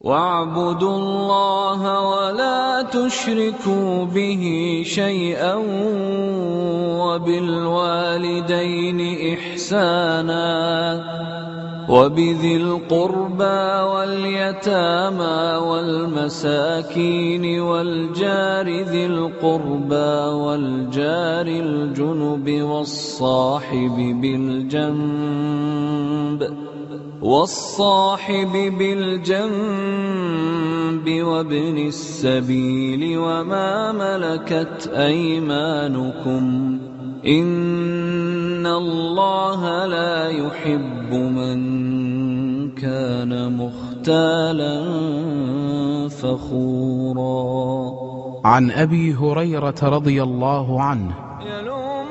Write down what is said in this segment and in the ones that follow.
واعبدوا الله ولا تشركوا به شيئا وبالوالدين إحسانا وبذي القربى واليتامى والمساكين والجار ذي القربى والجار الجنب والصاحب بالجنب والصاحب بالجنب وابن السبيل وما ملكت أيمانكم إن الله لا يحب من كان مختالا فخورا. عن أبي هريرة رضي الله عنه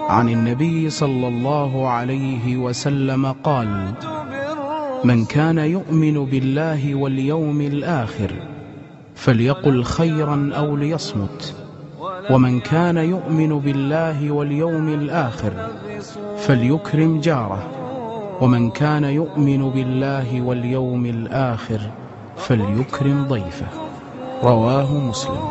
عن النبي صلى الله عليه وسلم قال من كان يؤمن بالله واليوم الآخر فليقل خيرا أو ليصمت. ومن كان يؤمن بالله واليوم الآخر فليكرم جاره. ومن كان يؤمن بالله واليوم الآخر فليكرم ضيفه. رواه مسلم.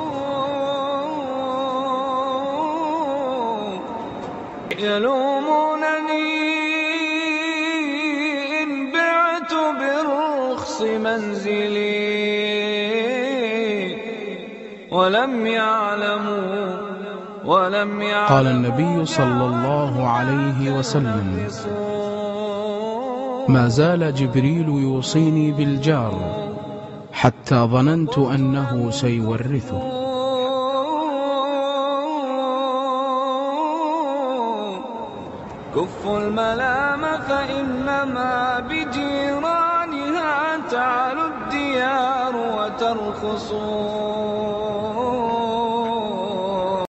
يلومونني بالرخص منزلي ولم يعلموا ولم يعلموا قال النبي صلى الله عليه وسلم ما زال جبريل يوصيني بالجار حتى ظننت أنه سيورثه. كفوا الملام فإنما بجيرانها الخصوم